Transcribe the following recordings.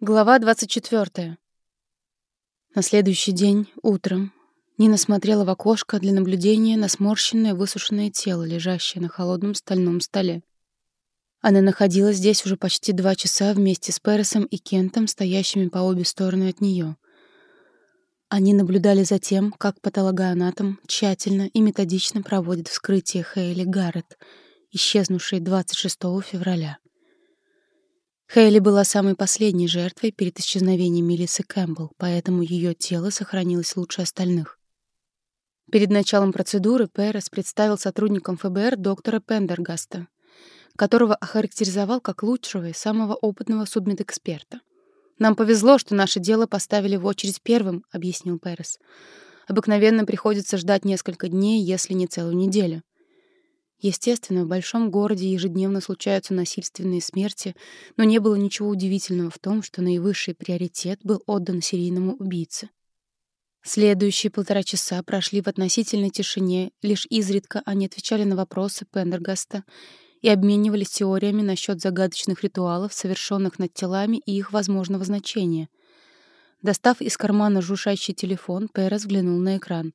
Глава 24. На следующий день, утром, Нина смотрела в окошко для наблюдения на сморщенное высушенное тело, лежащее на холодном стальном столе. Она находилась здесь уже почти два часа вместе с Пересом и Кентом, стоящими по обе стороны от нее. Они наблюдали за тем, как патологоанатом тщательно и методично проводит вскрытие Хейли Гаррет, исчезнувшей 26 февраля. Хейли была самой последней жертвой перед исчезновением Мелиссы Кэмпбелл, поэтому ее тело сохранилось лучше остальных. Перед началом процедуры Перес представил сотрудникам ФБР доктора Пендергаста, которого охарактеризовал как лучшего и самого опытного судмедэксперта. «Нам повезло, что наше дело поставили в очередь первым», — объяснил Перес. «Обыкновенно приходится ждать несколько дней, если не целую неделю. Естественно, в большом городе ежедневно случаются насильственные смерти, но не было ничего удивительного в том, что наивысший приоритет был отдан серийному убийце. Следующие полтора часа прошли в относительной тишине, лишь изредка они отвечали на вопросы Пендергаста и обменивались теориями насчет загадочных ритуалов, совершенных над телами и их возможного значения. Достав из кармана жужжащий телефон, Перес взглянул на экран.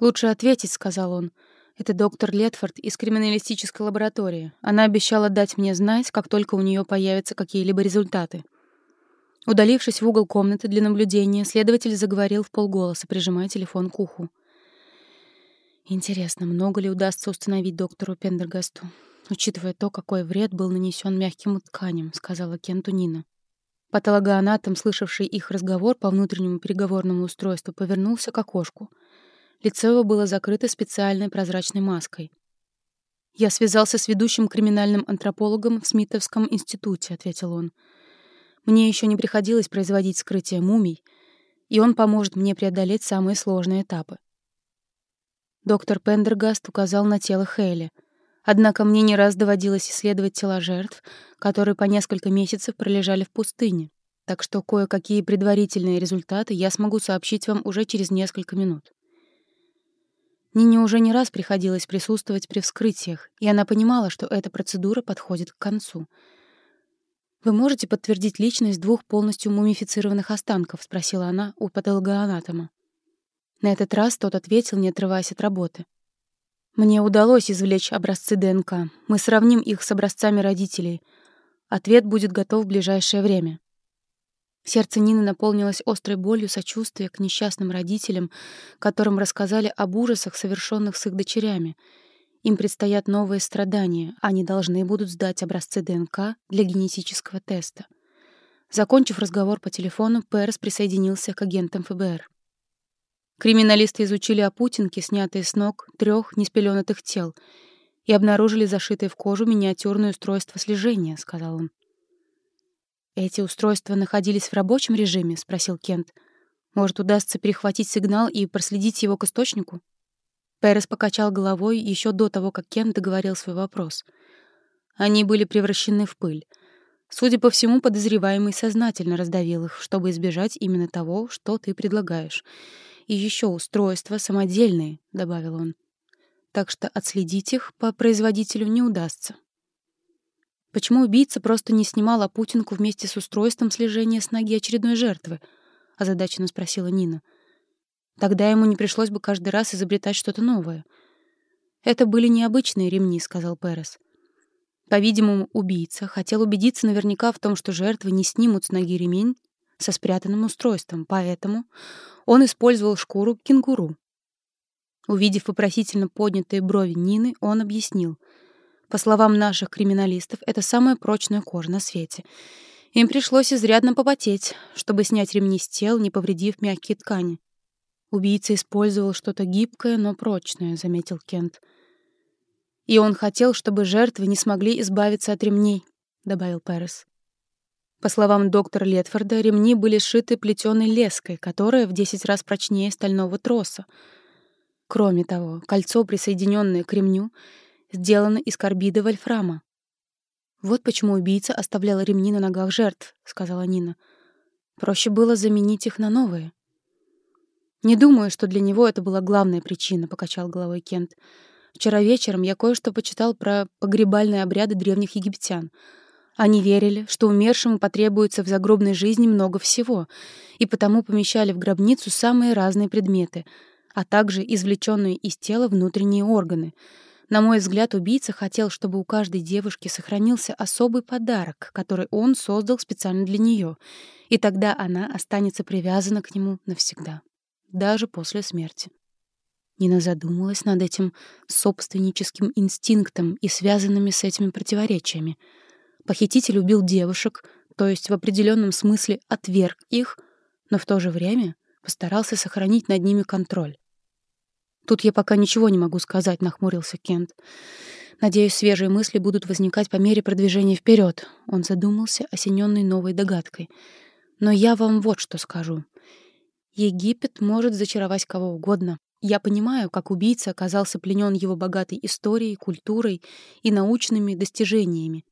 «Лучше ответить», — сказал он, — это доктор Летфорд из криминалистической лаборатории. Она обещала дать мне знать, как только у нее появятся какие-либо результаты. Удалившись в угол комнаты для наблюдения, следователь заговорил в полголоса, прижимая телефон к уху. Интересно, много ли удастся установить доктору Пендергасту, учитывая то, какой вред был нанесен мягким тканям, сказала Кенту Нина. Патологоанатом, слышавший их разговор по внутреннему переговорному устройству, повернулся к окошку — Лицо его было закрыто специальной прозрачной маской. «Я связался с ведущим криминальным антропологом в Смитовском институте», — ответил он. «Мне еще не приходилось производить скрытие мумий, и он поможет мне преодолеть самые сложные этапы». Доктор Пендергаст указал на тело Хейли. Однако мне не раз доводилось исследовать тела жертв, которые по несколько месяцев пролежали в пустыне, так что кое-какие предварительные результаты я смогу сообщить вам уже через несколько минут. Нине уже не раз приходилось присутствовать при вскрытиях, и она понимала, что эта процедура подходит к концу. «Вы можете подтвердить личность двух полностью мумифицированных останков?» — спросила она у патологоанатома. На этот раз тот ответил, не отрываясь от работы. «Мне удалось извлечь образцы ДНК. Мы сравним их с образцами родителей. Ответ будет готов в ближайшее время». Сердце Нины наполнилось острой болью сочувствия к несчастным родителям, которым рассказали об ужасах, совершенных с их дочерями. Им предстоят новые страдания, они должны будут сдать образцы ДНК для генетического теста. Закончив разговор по телефону, Перс присоединился к агентам ФБР. Криминалисты изучили опутинки, снятые с ног трех неспеленатых тел, и обнаружили зашитое в кожу миниатюрное устройство слежения, — сказал он. «Эти устройства находились в рабочем режиме?» — спросил Кент. «Может, удастся перехватить сигнал и проследить его к источнику?» Перес покачал головой еще до того, как Кент договорил свой вопрос. Они были превращены в пыль. Судя по всему, подозреваемый сознательно раздавил их, чтобы избежать именно того, что ты предлагаешь. И еще устройства самодельные, — добавил он. Так что отследить их по производителю не удастся. Почему убийца просто не снимал опутинку вместе с устройством слежения с ноги очередной жертвы? озадаченно спросила Нина. Тогда ему не пришлось бы каждый раз изобретать что-то новое. Это были необычные ремни, сказал Перес. По-видимому, убийца хотел убедиться наверняка в том, что жертвы не снимут с ноги ремень со спрятанным устройством, поэтому он использовал шкуру кенгуру. Увидев вопросительно поднятые брови Нины, он объяснил — по словам наших криминалистов, это самая прочная кожа на свете. Им пришлось изрядно попотеть, чтобы снять ремни с тел, не повредив мягкие ткани. Убийца использовал что-то гибкое, но прочное, заметил Кент. И он хотел, чтобы жертвы не смогли избавиться от ремней, добавил Перес. По словам доктора Летфорда, ремни были сшиты плетеной леской, которая в 10 раз прочнее стального троса. Кроме того, кольцо, присоединенное к ремню, сделаны из карбида вольфрама. «Вот почему убийца оставлял ремни на ногах жертв», — сказала Нина. «Проще было заменить их на новые». «Не думаю, что для него это была главная причина», — покачал головой Кент. «Вчера вечером я кое-что почитал про погребальные обряды древних египтян. Они верили, что умершему потребуется в загробной жизни много всего, и потому помещали в гробницу самые разные предметы, а также извлеченные из тела внутренние органы. На мой взгляд, убийца хотел, чтобы у каждой девушки сохранился особый подарок, который он создал специально для нее, и тогда она останется привязана к нему навсегда, даже после смерти. Нина задумалась над этим собственническим инстинктом и связанными с этими противоречиями — Похититель убил девушек, то есть в определенном смысле отверг их, но в то же время постарался сохранить над ними контроль. «Тут я пока ничего не могу сказать», — нахмурился Кент. «Надеюсь, свежие мысли будут возникать по мере продвижения вперед. Он задумался, осененный новой догадкой. «Но я вам вот что скажу. Египет может зачаровать кого угодно. Я понимаю, как убийца оказался пленен его богатой историей, культурой и научными достижениями.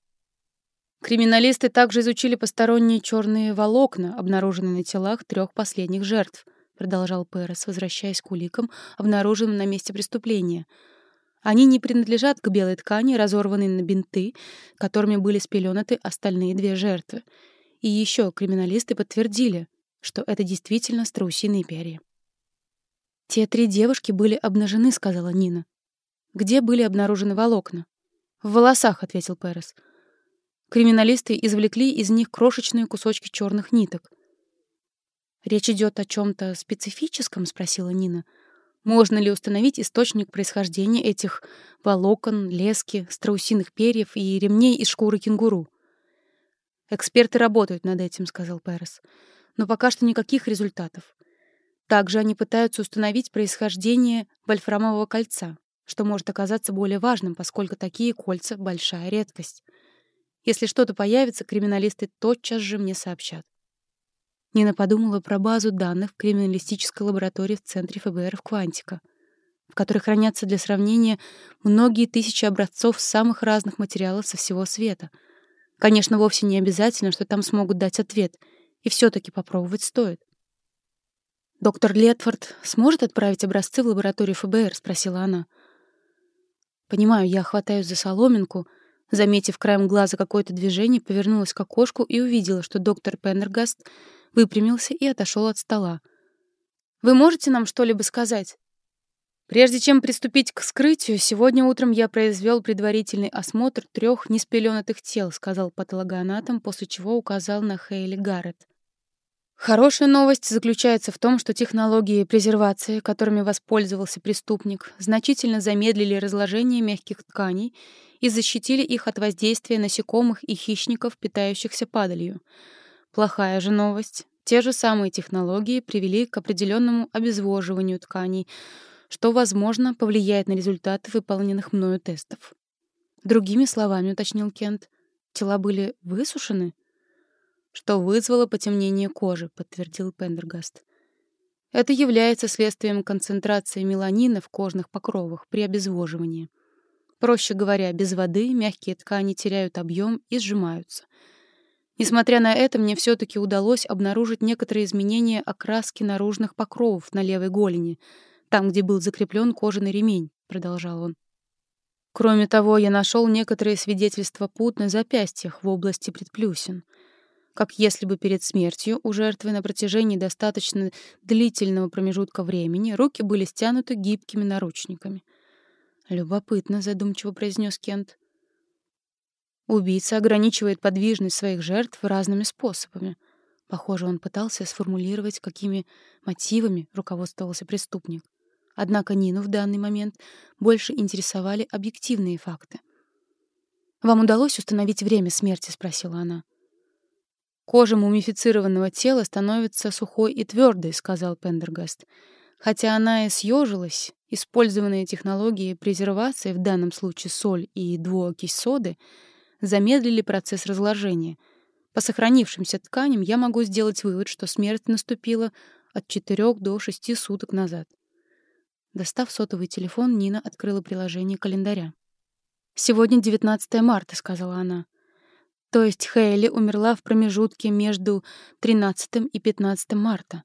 Криминалисты также изучили посторонние черные волокна, обнаруженные на телах трех последних жертв, продолжал Перес, возвращаясь к уликам, обнаруженным на месте преступления. Они не принадлежат к белой ткани, разорванной на бинты, которыми были спеленаты остальные две жертвы. И еще криминалисты подтвердили, что это действительно страусиные перья. «Те три девушки были обнажены», — сказала Нина. «Где были обнаружены волокна?» «В волосах», — ответил Перес. Криминалисты извлекли из них крошечные кусочки черных ниток. «Речь идет о чем-то специфическом?» — спросила Нина. «Можно ли установить источник происхождения этих волокон, лески, страусиных перьев и ремней из шкуры кенгуру?» «Эксперты работают над этим», — сказал Перес. «Но пока что никаких результатов. Также они пытаются установить происхождение вольфрамового кольца, что может оказаться более важным, поскольку такие кольца — большая редкость. Если что-то появится, криминалисты тотчас же мне сообщат. Нина подумала про базу данных в криминалистической лаборатории в Центре ФБР в Квантика, в которой хранятся для сравнения многие тысячи образцов самых разных материалов со всего света. Конечно, вовсе не обязательно, что там смогут дать ответ, и все-таки попробовать стоит. «Доктор Летфорд сможет отправить образцы в лабораторию ФБР?» — спросила она. «Понимаю, я хватаюсь за соломинку», — Заметив краем глаза какое-то движение, повернулась к окошку и увидела, что доктор Пеннергаст выпрямился и отошел от стола. «Вы можете нам что-либо сказать?» Прежде чем приступить к вскрытию, сегодня утром я произвел предварительный осмотр трех неспеленатых тел, сказал патологоанатом, после чего указал на Хейли Гаррет. Хорошая новость заключается в том, что технологии презервации, которыми воспользовался преступник, значительно замедлили разложение мягких тканей и защитили их от воздействия насекомых и хищников, питающихся падалью. Плохая же новость. Те же самые технологии привели к определенному обезвоживанию тканей, что, возможно, повлияет на результаты выполненных мною тестов. Другими словами, уточнил Кент, тела были высушены? Что вызвало потемнение кожи, подтвердил Пендергаст. Это является следствием концентрации меланина в кожных покровах при обезвоживании. Проще говоря, без воды мягкие ткани теряют объем и сжимаются. Несмотря на это, мне все-таки удалось обнаружить некоторые изменения окраски наружных покровов на левой голени, там, где был закреплен кожаный ремень, продолжал он. Кроме того, я нашел некоторые свидетельства пут на запястьях в области предплюсин, как если бы перед смертью у жертвы на протяжении достаточно длительного промежутка времени руки были стянуты гибкими наручниками — «Любопытно», — задумчиво произнес Кент. Убийца ограничивает подвижность своих жертв разными способами. Похоже, он пытался сформулировать, какими мотивами руководствовался преступник. Однако Нину в данный момент больше интересовали объективные факты. «Вам удалось установить время смерти?» — спросила она. «Кожа мумифицированного тела становится сухой и твердой», — сказал Пендергаст. Хотя она и съежилась, использованные технологии презервации, в данном случае соль и двуокись соды, замедлили процесс разложения. По сохранившимся тканям я могу сделать вывод, что смерть наступила от 4 до 6 суток назад. Достав сотовый телефон, Нина открыла приложение календаря. «Сегодня 19 марта», — сказала она. То есть Хейли умерла в промежутке между 13 и 15 марта.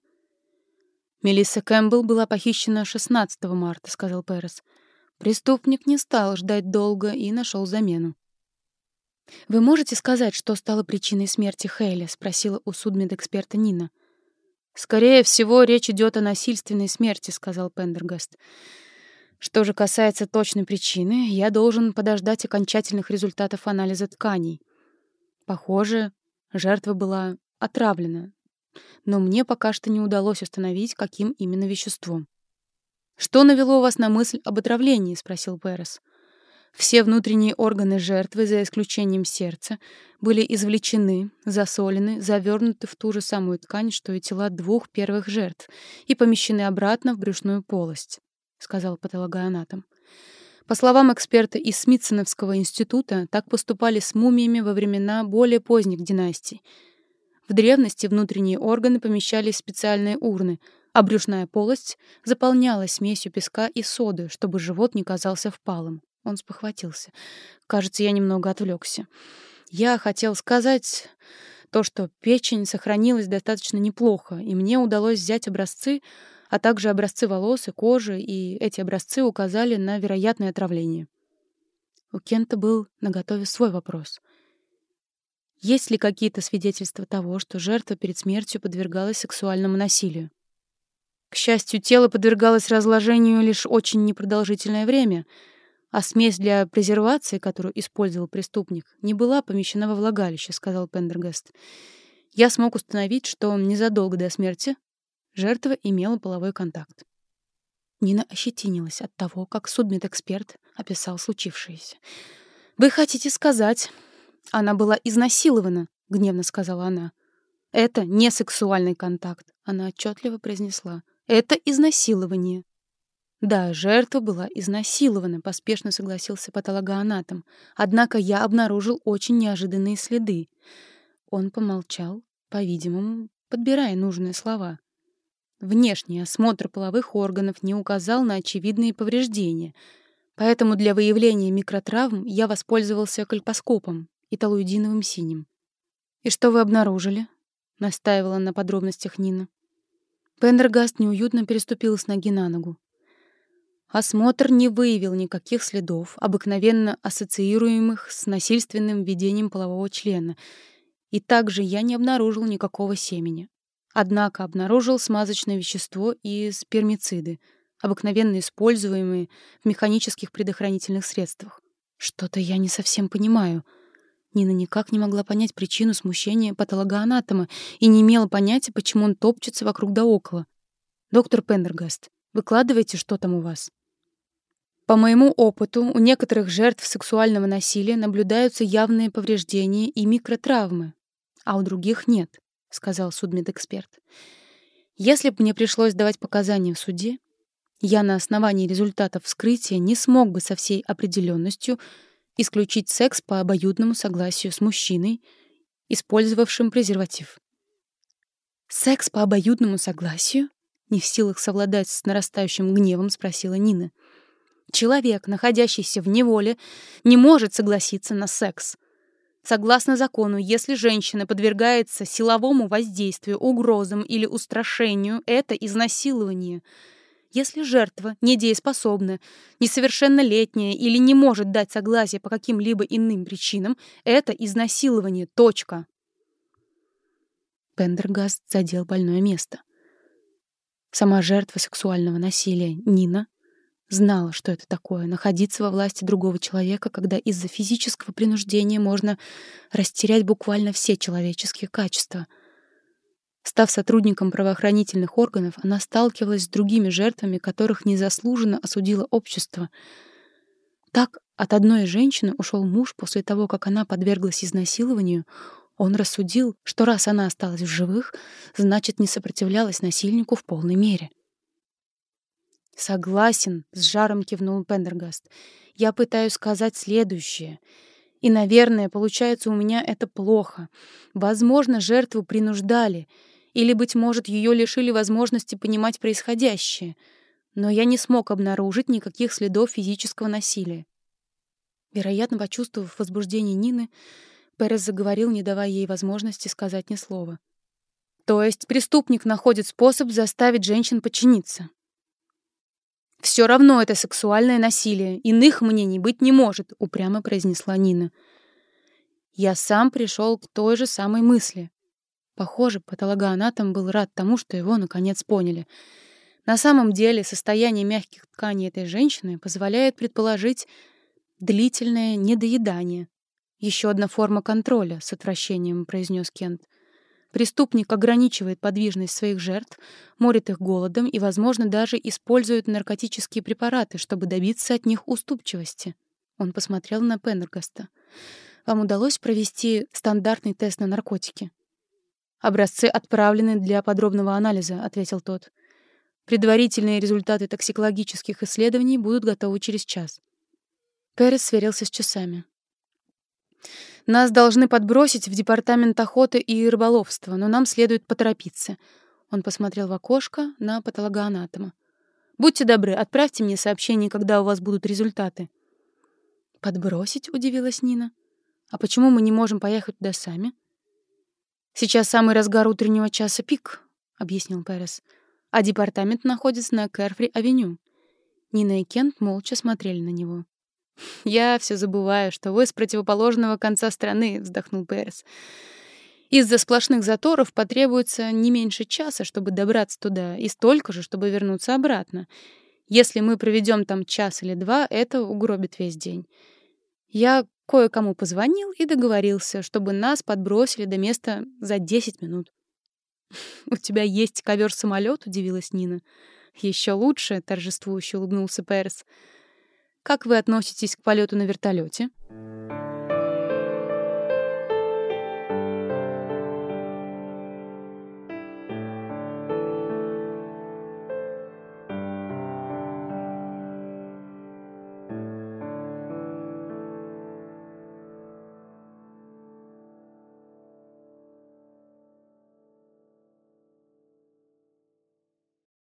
Мелисса Кэмпбелл была похищена 16 марта, сказал Перес. Преступник не стал ждать долго и нашел замену. «Вы можете сказать, что стало причиной смерти Хейли?» — спросила у судмедэксперта Нина. «Скорее всего, речь идет о насильственной смерти», — сказал Пендергаст. «Что же касается точной причины, я должен подождать окончательных результатов анализа тканей. Похоже, жертва была отравлена, но мне пока что не удалось установить, каким именно веществом. «Что навело вас на мысль об отравлении?» — спросил Перес. Все внутренние органы жертвы, за исключением сердца, были извлечены, засолены, завернуты в ту же самую ткань, что и тела двух первых жертв, и помещены обратно в брюшную полость, — сказал патологоанатом. По словам эксперта из Смитсоновского института, так поступали с мумиями во времена более поздних династий. В древности внутренние органы помещались в специальные урны, а брюшная полость заполнялась смесью песка и соды, чтобы живот не казался впалым. Он спохватился. Кажется, я немного отвлекся. Я хотел сказать то, что печень сохранилась достаточно неплохо, и мне удалось взять образцы, а также образцы волос и кожи, и эти образцы указали на вероятное отравление. У Кента был наготове свой вопрос. Есть ли какие-то свидетельства того, что жертва перед смертью подвергалась сексуальному насилию? К счастью, тело подвергалось разложению лишь очень непродолжительное время — а смесь для презервации, которую использовал преступник, не была помещена во влагалище, сказал Пендергаст. Я смог установить, что незадолго до смерти жертва имела половой контакт. Нина ощетинилась от того, как судмедэксперт описал случившееся. «Вы хотите сказать, она была изнасилована?» — гневно сказала она. «Это не сексуальный контакт», — она отчетливо произнесла. «Это изнасилование». Да, жертва была изнасилована, поспешно согласился патологоанатом. Однако я обнаружил очень неожиданные следы. Он помолчал, по-видимому, подбирая нужные слова. Внешний осмотр половых органов не указал на очевидные повреждения, поэтому для выявления микротравм я воспользовался кальпоскопом и талуидиновым синим. «И что вы обнаружили?» — настаивала на подробностях Нина. Пендергаст неуютно переступил с ноги на ногу. Осмотр не выявил никаких следов, обыкновенно ассоциируемых с насильственным введением полового члена, и также я не обнаружил никакого семени. Однако обнаружил смазочное вещество и спермициды, обыкновенно используемые в механических предохранительных средствах. Что-то я не совсем понимаю. Нина никак не могла понять причину смущения патологоанатома и не имела понятия, почему он топчется вокруг да около. «Доктор Пендергаст, выкладывайте, что там у вас?» По моему опыту, у некоторых жертв сексуального насилия наблюдаются явные повреждения и микротравмы, а у других нет, сказал судмедэксперт. Если бы мне пришлось давать показания в суде, я на основании результатов вскрытия не смог бы со всей определенностью исключить секс по обоюдному согласию с мужчиной, использовавшим презерватив. «Секс по обоюдному согласию?» Не в силах совладать с нарастающим гневом, спросила Нина. Человек, находящийся в неволе, не может согласиться на секс. Согласно закону, если женщина подвергается силовому воздействию, угрозам или устрашению, это изнасилование. Если жертва недееспособна, несовершеннолетняя или не может дать согласие по каким-либо иным причинам, это изнасилование. Точка. Пендергаст задел больное место. Сама жертва сексуального насилия, Нина, Знала, что это такое — находиться во власти другого человека, когда из-за физического принуждения можно растерять буквально все человеческие качества. Став сотрудником правоохранительных органов, она сталкивалась с другими жертвами, которых незаслуженно осудило общество. Так от одной женщины ушел муж после того, как она подверглась изнасилованию. Он рассудил, что раз она осталась в живых, значит, не сопротивлялась насильнику в полной мере. «Согласен», — с жаром кивнул Пендергаст. «Я пытаюсь сказать следующее. И, наверное, получается у меня это плохо. Возможно, жертву принуждали, или, быть может, ее лишили возможности понимать происходящее. Но я не смог обнаружить никаких следов физического насилия». Вероятно, почувствовав возбуждение Нины, Перес заговорил, не давая ей возможности сказать ни слова. То есть преступник находит способ заставить женщин подчиниться. «Все равно это сексуальное насилие. Иных мнений быть не может», — упрямо произнесла Нина. Я сам пришел к той же самой мысли. Похоже, патологоанатом был рад тому, что его наконец поняли. На самом деле состояние мягких тканей этой женщины позволяет предположить длительное недоедание. Еще одна форма контроля, с отвращением произнес Кент. Преступник ограничивает подвижность своих жертв, морит их голодом и, возможно, даже использует наркотические препараты, чтобы добиться от них уступчивости. Он посмотрел на Пендергаста. Вам удалось провести стандартный тест на наркотики? Образцы отправлены для подробного анализа, ответил тот. Предварительные результаты токсикологических исследований будут готовы через час. Перес сверился с часами. Нас должны подбросить в департамент охоты и рыболовства, но нам следует поторопиться. Он посмотрел в окошко на патологоанатома. Будьте добры, отправьте мне сообщение, когда у вас будут результаты. Подбросить, удивилась Нина. А почему мы не можем поехать туда сами? Сейчас самый разгар утреннего часа пик, объяснил Перес. А департамент находится на Кэрфри-авеню. Нина и Кент молча смотрели на него. «Я все забываю, что вы с противоположного конца страны», — вздохнул Перес. «Из-за сплошных заторов потребуется не меньше часа, чтобы добраться туда, и столько же, чтобы вернуться обратно. Если мы проведем там час или два, это угробит весь день. Я Кое-кому позвонил и договорился, чтобы нас подбросили до места за 10 минут. «У тебя есть ковер-самолет?» — удивилась Нина. Еще лучше», — торжествующе улыбнулся Перс. «Как вы относитесь к полету на вертолете?